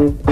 Thank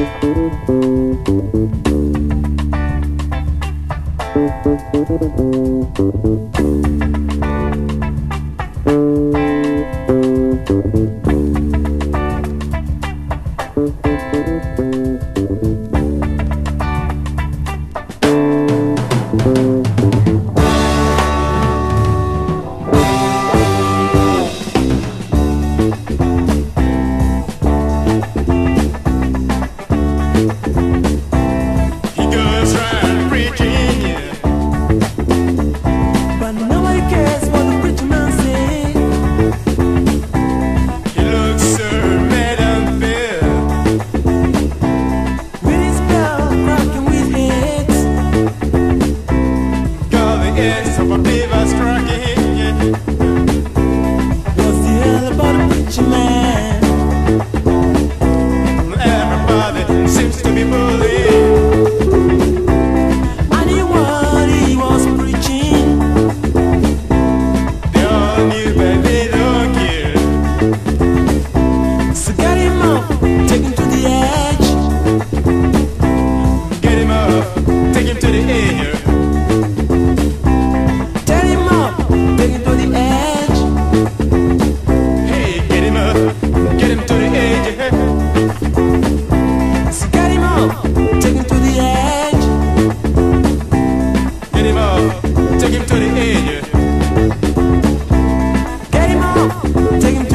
taking